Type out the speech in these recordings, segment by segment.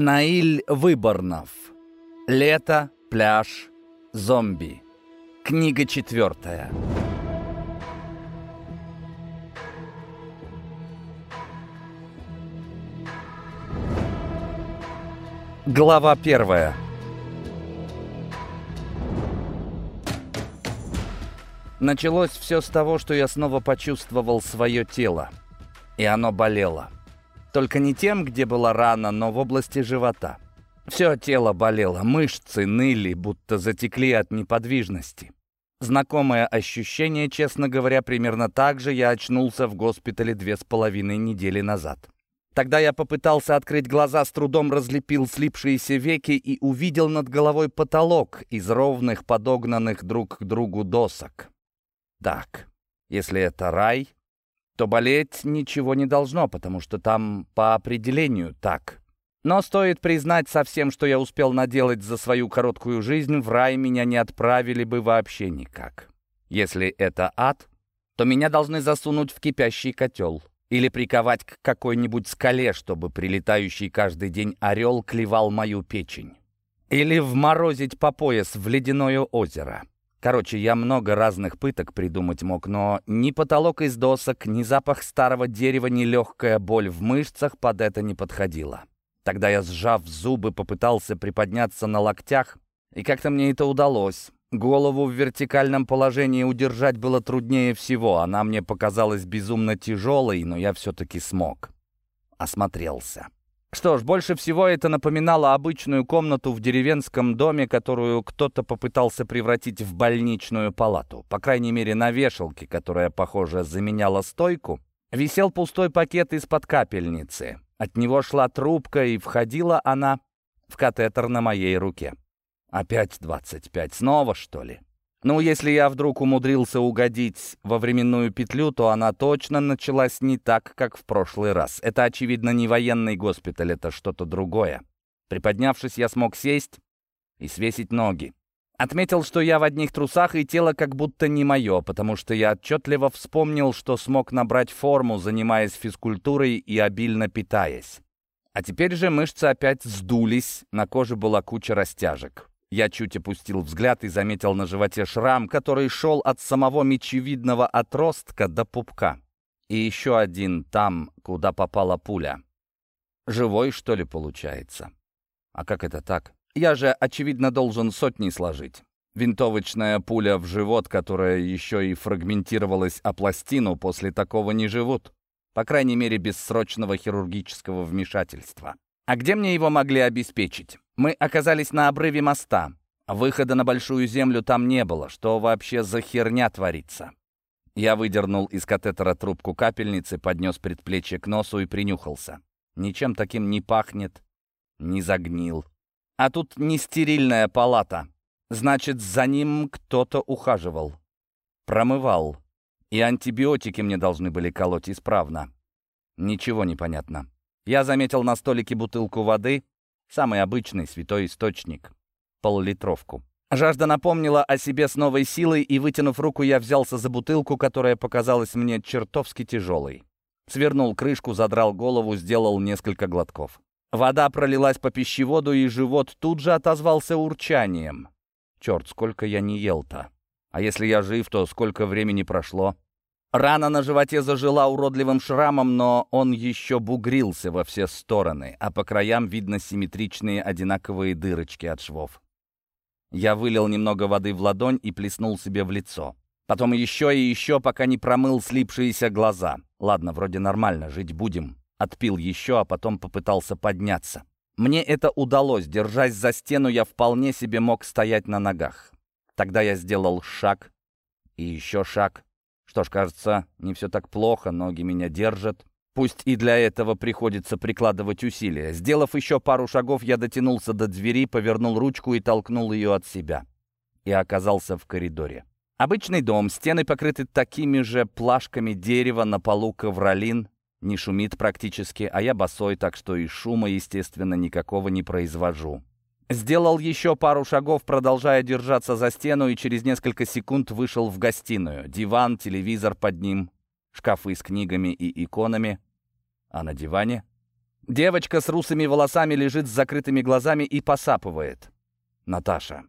Наиль Выборнов. Лето, пляж, зомби. Книга четвертая. Глава первая. Началось все с того, что я снова почувствовал свое тело. И оно болело. Только не тем, где была рана, но в области живота. Все тело болело, мышцы ныли, будто затекли от неподвижности. Знакомое ощущение, честно говоря, примерно так же я очнулся в госпитале две с половиной недели назад. Тогда я попытался открыть глаза, с трудом разлепил слипшиеся веки и увидел над головой потолок из ровных, подогнанных друг к другу досок. Так, если это рай, то болеть ничего не должно, потому что там по определению так. Но стоит признать совсем, что я успел наделать за свою короткую жизнь, в рай меня не отправили бы вообще никак. Если это ад, то меня должны засунуть в кипящий котел или приковать к какой-нибудь скале, чтобы прилетающий каждый день орел клевал мою печень. Или вморозить по пояс в ледяное озеро. Короче, я много разных пыток придумать мог, но ни потолок из досок, ни запах старого дерева, ни легкая боль в мышцах под это не подходила. Тогда я, сжав зубы, попытался приподняться на локтях, и как-то мне это удалось. Голову в вертикальном положении удержать было труднее всего. Она мне показалась безумно тяжелой, но я все-таки смог. Осмотрелся. Что ж, больше всего это напоминало обычную комнату в деревенском доме, которую кто-то попытался превратить в больничную палату. По крайней мере, на вешалке, которая, похоже, заменяла стойку, висел пустой пакет из-под капельницы. От него шла трубка, и входила она в катетер на моей руке. Опять двадцать пять, снова, что ли? Ну, если я вдруг умудрился угодить во временную петлю, то она точно началась не так, как в прошлый раз. Это, очевидно, не военный госпиталь, это что-то другое. Приподнявшись, я смог сесть и свесить ноги. Отметил, что я в одних трусах, и тело как будто не мое, потому что я отчетливо вспомнил, что смог набрать форму, занимаясь физкультурой и обильно питаясь. А теперь же мышцы опять сдулись, на коже была куча растяжек. Я чуть опустил взгляд и заметил на животе шрам, который шел от самого мечевидного отростка до пупка. И еще один там, куда попала пуля. Живой, что ли, получается? А как это так? Я же, очевидно, должен сотни сложить. Винтовочная пуля в живот, которая еще и фрагментировалась о пластину, после такого не живут. По крайней мере, без срочного хирургического вмешательства. А где мне его могли обеспечить? Мы оказались на обрыве моста. Выхода на Большую Землю там не было. Что вообще за херня творится? Я выдернул из катетера трубку капельницы, поднес предплечье к носу и принюхался. Ничем таким не пахнет, не загнил. А тут не стерильная палата. Значит, за ним кто-то ухаживал. Промывал. И антибиотики мне должны были колоть исправно. Ничего не понятно. Я заметил на столике бутылку воды, самый обычный святой источник, поллитровку. Жажда напомнила о себе с новой силой, и, вытянув руку, я взялся за бутылку, которая показалась мне чертовски тяжелой. Свернул крышку, задрал голову, сделал несколько глотков. Вода пролилась по пищеводу, и живот тут же отозвался урчанием. Черт, сколько я не ел-то. А если я жив, то сколько времени прошло? Рана на животе зажила уродливым шрамом, но он еще бугрился во все стороны, а по краям видно симметричные одинаковые дырочки от швов. Я вылил немного воды в ладонь и плеснул себе в лицо. Потом еще и еще, пока не промыл слипшиеся глаза. Ладно, вроде нормально, жить будем. Отпил еще, а потом попытался подняться. Мне это удалось. Держась за стену, я вполне себе мог стоять на ногах. Тогда я сделал шаг и еще шаг. Что ж, кажется, не все так плохо, ноги меня держат. Пусть и для этого приходится прикладывать усилия. Сделав еще пару шагов, я дотянулся до двери, повернул ручку и толкнул ее от себя. И оказался в коридоре. Обычный дом, стены покрыты такими же плашками дерева, на полу ковролин. Не шумит практически, а я босой, так что и шума, естественно, никакого не произвожу. Сделал еще пару шагов, продолжая держаться за стену, и через несколько секунд вышел в гостиную. Диван, телевизор под ним, шкафы с книгами и иконами. А на диване Девочка с русыми волосами лежит с закрытыми глазами и посапывает. Наташа.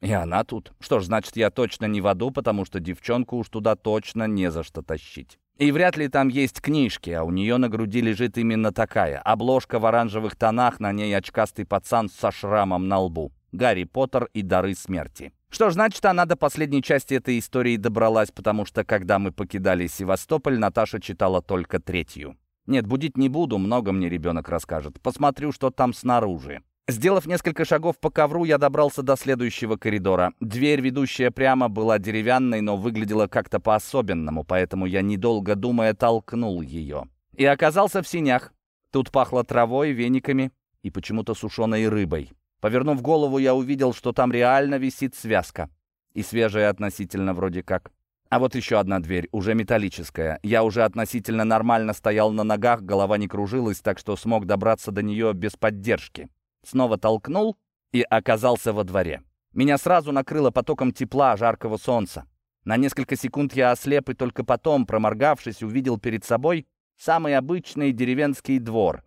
И она тут. Что ж, значит, я точно не в аду, потому что девчонку уж туда точно не за что тащить. И вряд ли там есть книжки, а у нее на груди лежит именно такая. Обложка в оранжевых тонах, на ней очкастый пацан со шрамом на лбу. Гарри Поттер и дары смерти. Что ж, значит, она до последней части этой истории добралась, потому что, когда мы покидали Севастополь, Наташа читала только третью. Нет, будить не буду, много мне ребенок расскажет. Посмотрю, что там снаружи. Сделав несколько шагов по ковру, я добрался до следующего коридора. Дверь, ведущая прямо, была деревянной, но выглядела как-то по-особенному, поэтому я, недолго думая, толкнул ее. И оказался в синях. Тут пахло травой, вениками и почему-то сушеной рыбой. Повернув голову, я увидел, что там реально висит связка. И свежая относительно вроде как. А вот еще одна дверь, уже металлическая. Я уже относительно нормально стоял на ногах, голова не кружилась, так что смог добраться до нее без поддержки снова толкнул и оказался во дворе. Меня сразу накрыло потоком тепла, жаркого солнца. На несколько секунд я ослеп и только потом, проморгавшись, увидел перед собой самый обычный деревенский двор.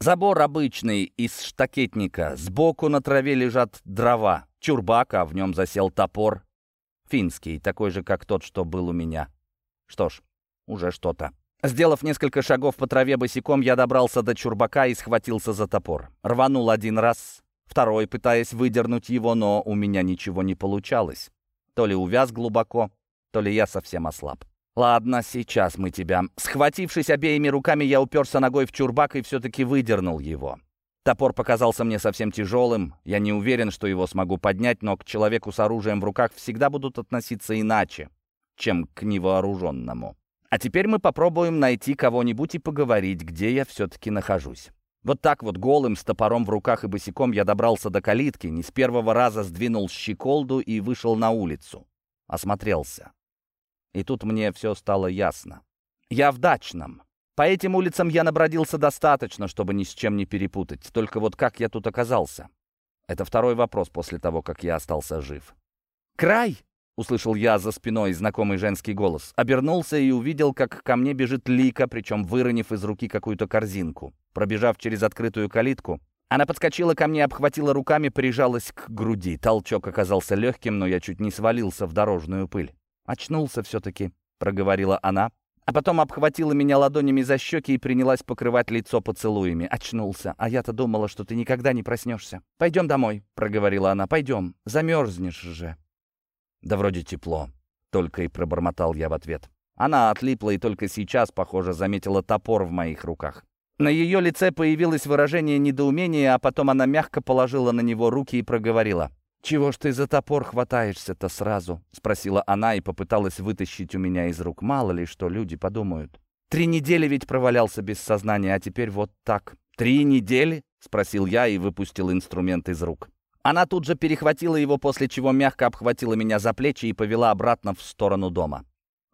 Забор обычный, из штакетника. Сбоку на траве лежат дрова. Чурбак, а в нем засел топор. Финский, такой же, как тот, что был у меня. Что ж, уже что-то. Сделав несколько шагов по траве босиком, я добрался до чурбака и схватился за топор. Рванул один раз, второй, пытаясь выдернуть его, но у меня ничего не получалось. То ли увяз глубоко, то ли я совсем ослаб. «Ладно, сейчас мы тебя...» Схватившись обеими руками, я уперся ногой в чурбак и все-таки выдернул его. Топор показался мне совсем тяжелым. Я не уверен, что его смогу поднять, но к человеку с оружием в руках всегда будут относиться иначе, чем к невооруженному. А теперь мы попробуем найти кого-нибудь и поговорить, где я все-таки нахожусь. Вот так вот голым, с топором в руках и босиком я добрался до калитки, не с первого раза сдвинул щеколду и вышел на улицу. Осмотрелся. И тут мне все стало ясно. Я в дачном. По этим улицам я набродился достаточно, чтобы ни с чем не перепутать. Только вот как я тут оказался? Это второй вопрос после того, как я остался жив. «Край!» — услышал я за спиной знакомый женский голос. Обернулся и увидел, как ко мне бежит Лика, причем выронив из руки какую-то корзинку. Пробежав через открытую калитку, она подскочила ко мне, обхватила руками, прижалась к груди. Толчок оказался легким, но я чуть не свалился в дорожную пыль. «Очнулся все-таки», — проговорила она, а потом обхватила меня ладонями за щеки и принялась покрывать лицо поцелуями. Очнулся, а я-то думала, что ты никогда не проснешься. «Пойдем домой», — проговорила она, — «пойдем, замерзнешь же». «Да вроде тепло», — только и пробормотал я в ответ. Она отлипла и только сейчас, похоже, заметила топор в моих руках. На ее лице появилось выражение недоумения, а потом она мягко положила на него руки и проговорила. «Чего ж ты за топор хватаешься-то сразу?» — спросила она и попыталась вытащить у меня из рук. Мало ли, что люди подумают. «Три недели ведь провалялся без сознания, а теперь вот так». «Три недели?» — спросил я и выпустил инструмент из рук. Она тут же перехватила его, после чего мягко обхватила меня за плечи и повела обратно в сторону дома.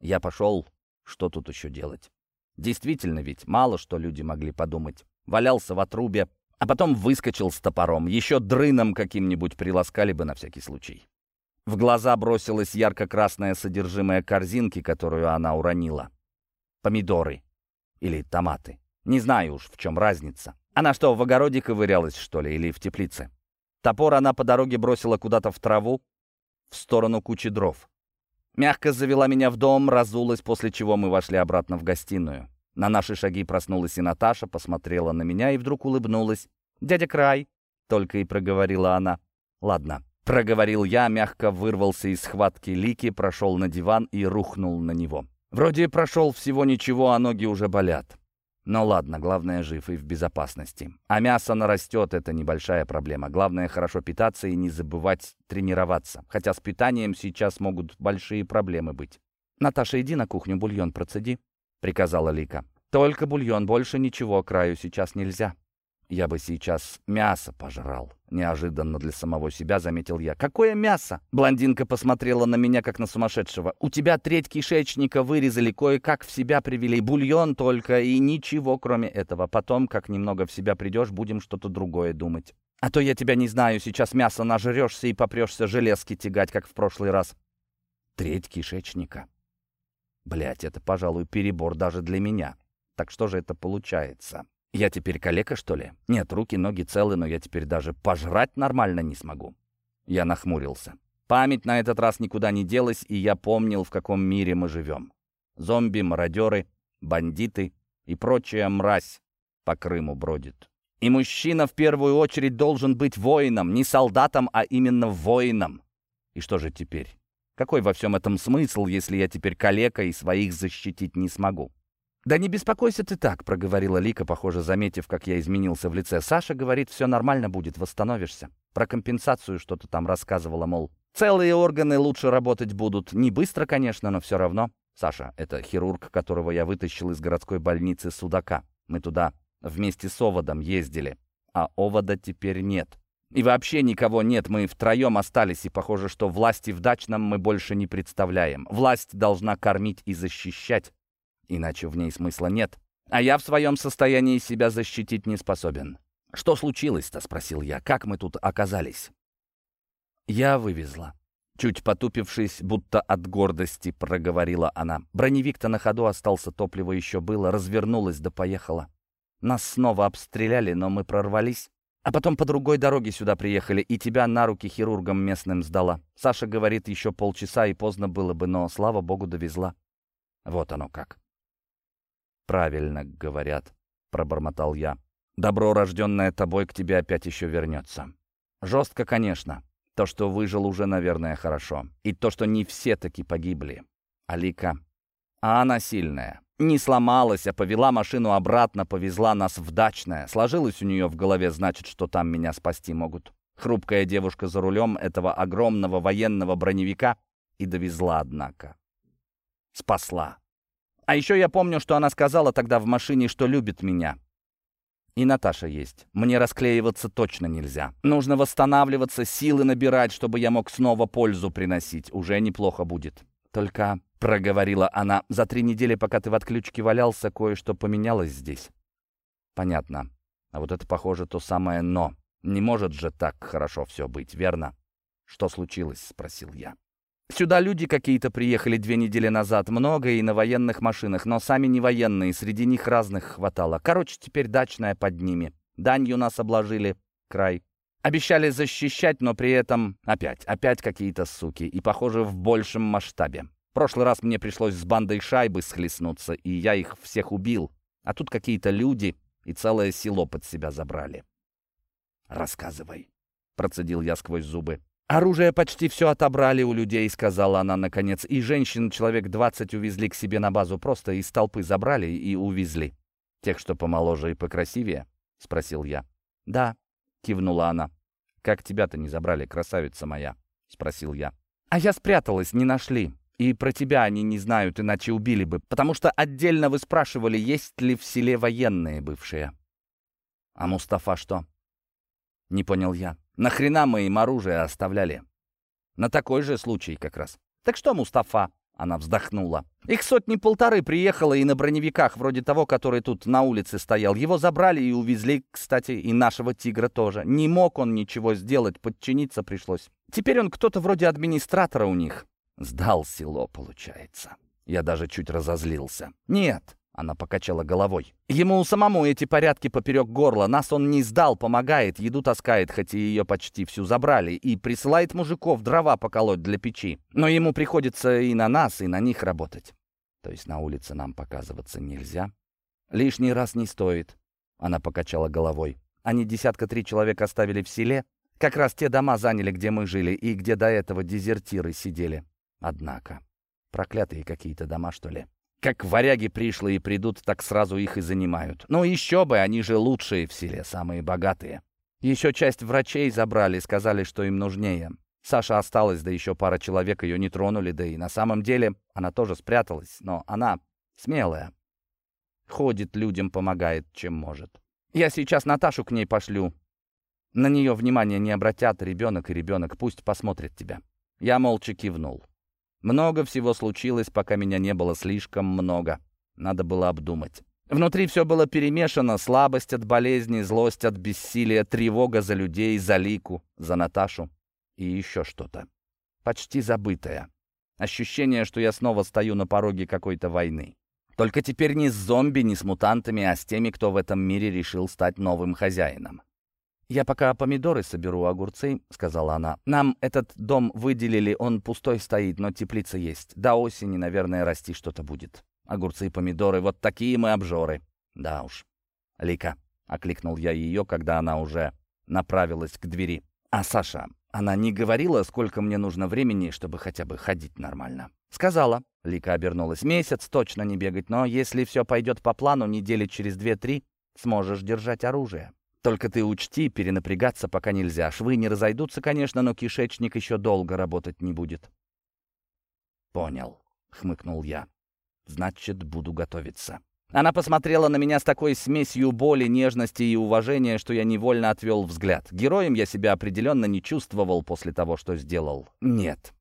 Я пошел. Что тут еще делать? Действительно ведь, мало что люди могли подумать. Валялся в отрубе, а потом выскочил с топором. Еще дрыном каким-нибудь приласкали бы на всякий случай. В глаза бросилось ярко-красное содержимое корзинки, которую она уронила. Помидоры. Или томаты. Не знаю уж, в чем разница. Она что, в огороде ковырялась, что ли, или в теплице? Топор она по дороге бросила куда-то в траву, в сторону кучи дров. Мягко завела меня в дом, разулась, после чего мы вошли обратно в гостиную. На наши шаги проснулась и Наташа, посмотрела на меня и вдруг улыбнулась. «Дядя Край!» — только и проговорила она. «Ладно». Проговорил я, мягко вырвался из схватки Лики, прошел на диван и рухнул на него. Вроде прошел всего ничего, а ноги уже болят. Но ладно, главное, жив и в безопасности. А мясо нарастет, это небольшая проблема. Главное, хорошо питаться и не забывать тренироваться. Хотя с питанием сейчас могут большие проблемы быть. «Наташа, иди на кухню, бульон процеди», — приказала Лика. «Только бульон, больше ничего краю сейчас нельзя». «Я бы сейчас мясо пожрал», — неожиданно для самого себя заметил я. «Какое мясо?» Блондинка посмотрела на меня, как на сумасшедшего. «У тебя треть кишечника вырезали, кое-как в себя привели. Бульон только и ничего, кроме этого. Потом, как немного в себя придешь, будем что-то другое думать. А то я тебя не знаю, сейчас мясо нажрешься и попрешься железки тягать, как в прошлый раз». «Треть кишечника?» Блять, это, пожалуй, перебор даже для меня. Так что же это получается? Я теперь калека, что ли? Нет, руки, ноги целы, но я теперь даже пожрать нормально не смогу. Я нахмурился. Память на этот раз никуда не делась, и я помнил, в каком мире мы живем. Зомби, мародеры, бандиты и прочая мразь по Крыму бродит. И мужчина в первую очередь должен быть воином, не солдатом, а именно воином. И что же теперь? Какой во всем этом смысл, если я теперь калека и своих защитить не смогу? «Да не беспокойся ты так», — проговорила Лика, похоже, заметив, как я изменился в лице. «Саша говорит, все нормально будет, восстановишься. Про компенсацию что-то там рассказывала, мол, целые органы лучше работать будут. Не быстро, конечно, но все равно. Саша — это хирург, которого я вытащил из городской больницы Судака. Мы туда вместе с Оводом ездили, а Овода теперь нет. И вообще никого нет, мы втроем остались, и похоже, что власти в дачном мы больше не представляем. Власть должна кормить и защищать, иначе в ней смысла нет. А я в своем состоянии себя защитить не способен. «Что случилось-то?» — спросил я. «Как мы тут оказались?» «Я вывезла». Чуть потупившись, будто от гордости, проговорила она. Броневик-то на ходу остался, топливо еще было, развернулась да поехала. Нас снова обстреляли, но мы прорвались. А потом по другой дороге сюда приехали, и тебя на руки хирургам местным сдала. Саша говорит, еще полчаса, и поздно было бы, но, слава богу, довезла. Вот оно как. «Правильно говорят», — пробормотал я. «Добро, рожденное тобой, к тебе опять еще вернется». Жестко, конечно. То, что выжил, уже, наверное, хорошо. И то, что не все таки погибли. Алика. А она сильная. Не сломалась, а повела машину обратно, повезла нас в дачное. Сложилось у нее в голове, значит, что там меня спасти могут. Хрупкая девушка за рулем этого огромного военного броневика и довезла, однако. Спасла. А еще я помню, что она сказала тогда в машине, что любит меня. И Наташа есть. Мне расклеиваться точно нельзя. Нужно восстанавливаться, силы набирать, чтобы я мог снова пользу приносить. Уже неплохо будет. Только проговорила она. «За три недели, пока ты в отключке валялся, кое-что поменялось здесь». «Понятно. А вот это, похоже, то самое «но». Не может же так хорошо все быть, верно?» «Что случилось?» — спросил я. «Сюда люди какие-то приехали две недели назад, много и на военных машинах, но сами не военные, среди них разных хватало. Короче, теперь дачная под ними. Данью нас обложили, край. Обещали защищать, но при этом опять, опять какие-то суки, и, похоже, в большем масштабе. Прошлый раз мне пришлось с бандой шайбы схлестнуться, и я их всех убил. А тут какие-то люди и целое село под себя забрали. «Рассказывай», — процедил я сквозь зубы. «Оружие почти все отобрали у людей», — сказала она наконец. «И женщин человек двадцать увезли к себе на базу. Просто из толпы забрали и увезли». «Тех, что помоложе и покрасивее?» — спросил я. «Да», — кивнула она. «Как тебя-то не забрали, красавица моя?» — спросил я. «А я спряталась, не нашли. И про тебя они не знают, иначе убили бы, потому что отдельно вы спрашивали, есть ли в селе военные бывшие. А Мустафа что? Не понял я. Нахрена мы им оружие оставляли? На такой же случай как раз. Так что Мустафа? Она вздохнула. Их сотни-полторы приехало и на броневиках, вроде того, который тут на улице стоял. Его забрали и увезли, кстати, и нашего тигра тоже. Не мог он ничего сделать, подчиниться пришлось. Теперь он кто-то вроде администратора у них. Сдал село, получается. Я даже чуть разозлился. Нет, она покачала головой. Ему самому эти порядки поперек горла. Нас он не сдал, помогает, еду таскает, хоть и ее почти всю забрали, и присылает мужиков дрова поколоть для печи. Но ему приходится и на нас, и на них работать. То есть на улице нам показываться нельзя? Лишний раз не стоит. Она покачала головой. Они десятка три человек оставили в селе. Как раз те дома заняли, где мы жили, и где до этого дезертиры сидели. Однако, проклятые какие-то дома, что ли. Как варяги пришлые придут, так сразу их и занимают. Ну еще бы, они же лучшие в селе, самые богатые. Еще часть врачей забрали, сказали, что им нужнее. Саша осталась, да еще пара человек ее не тронули, да и на самом деле она тоже спряталась, но она смелая. Ходит людям, помогает, чем может. Я сейчас Наташу к ней пошлю. На нее внимания не обратят, ребенок и ребенок, пусть посмотрит тебя. Я молча кивнул. Много всего случилось, пока меня не было слишком много. Надо было обдумать. Внутри все было перемешано. Слабость от болезни, злость от бессилия, тревога за людей, за Лику, за Наташу и еще что-то. Почти забытое. Ощущение, что я снова стою на пороге какой-то войны. Только теперь не с зомби, не с мутантами, а с теми, кто в этом мире решил стать новым хозяином. «Я пока помидоры соберу, огурцы», — сказала она. «Нам этот дом выделили, он пустой стоит, но теплица есть. До осени, наверное, расти что-то будет. Огурцы и помидоры, вот такие мы обжоры». «Да уж». «Лика», — окликнул я ее, когда она уже направилась к двери. «А Саша, она не говорила, сколько мне нужно времени, чтобы хотя бы ходить нормально?» «Сказала». Лика обернулась. «Месяц точно не бегать, но если все пойдет по плану, недели через две-три сможешь держать оружие». Только ты учти, перенапрягаться пока нельзя. Швы не разойдутся, конечно, но кишечник еще долго работать не будет. «Понял», — хмыкнул я. «Значит, буду готовиться». Она посмотрела на меня с такой смесью боли, нежности и уважения, что я невольно отвел взгляд. Героем я себя определенно не чувствовал после того, что сделал. Нет.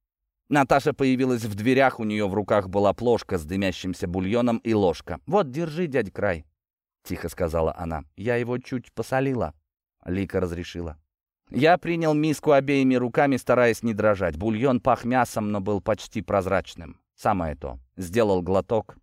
Наташа появилась в дверях, у нее в руках была плошка с дымящимся бульоном и ложка. «Вот, держи, дядь Край». — тихо сказала она. «Я его чуть посолила». Лика разрешила. Я принял миску обеими руками, стараясь не дрожать. Бульон пах мясом, но был почти прозрачным. Самое то. Сделал глоток.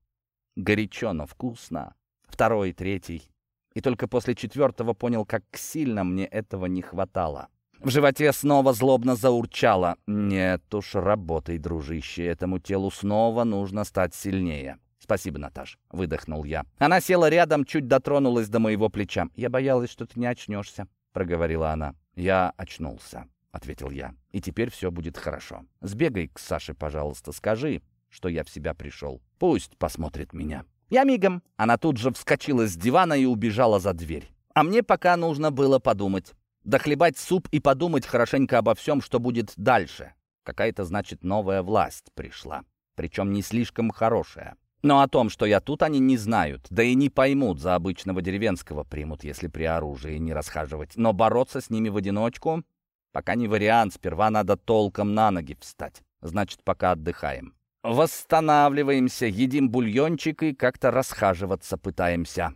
Горячо, но вкусно. Второй, третий. И только после четвертого понял, как сильно мне этого не хватало. В животе снова злобно заурчало. «Нет уж, работай, дружище, этому телу снова нужно стать сильнее». «Спасибо, Наташ», — выдохнул я. Она села рядом, чуть дотронулась до моего плеча. «Я боялась, что ты не очнешься», — проговорила она. «Я очнулся», — ответил я. «И теперь все будет хорошо. Сбегай к Саше, пожалуйста, скажи, что я в себя пришел. Пусть посмотрит меня». «Я мигом». Она тут же вскочила с дивана и убежала за дверь. А мне пока нужно было подумать. Дохлебать суп и подумать хорошенько обо всем, что будет дальше. Какая-то, значит, новая власть пришла. Причем не слишком хорошая. Но о том, что я тут, они не знают, да и не поймут, за обычного деревенского примут, если при оружии не расхаживать. Но бороться с ними в одиночку пока не вариант, сперва надо толком на ноги встать. Значит, пока отдыхаем. Восстанавливаемся, едим бульончик и как-то расхаживаться пытаемся.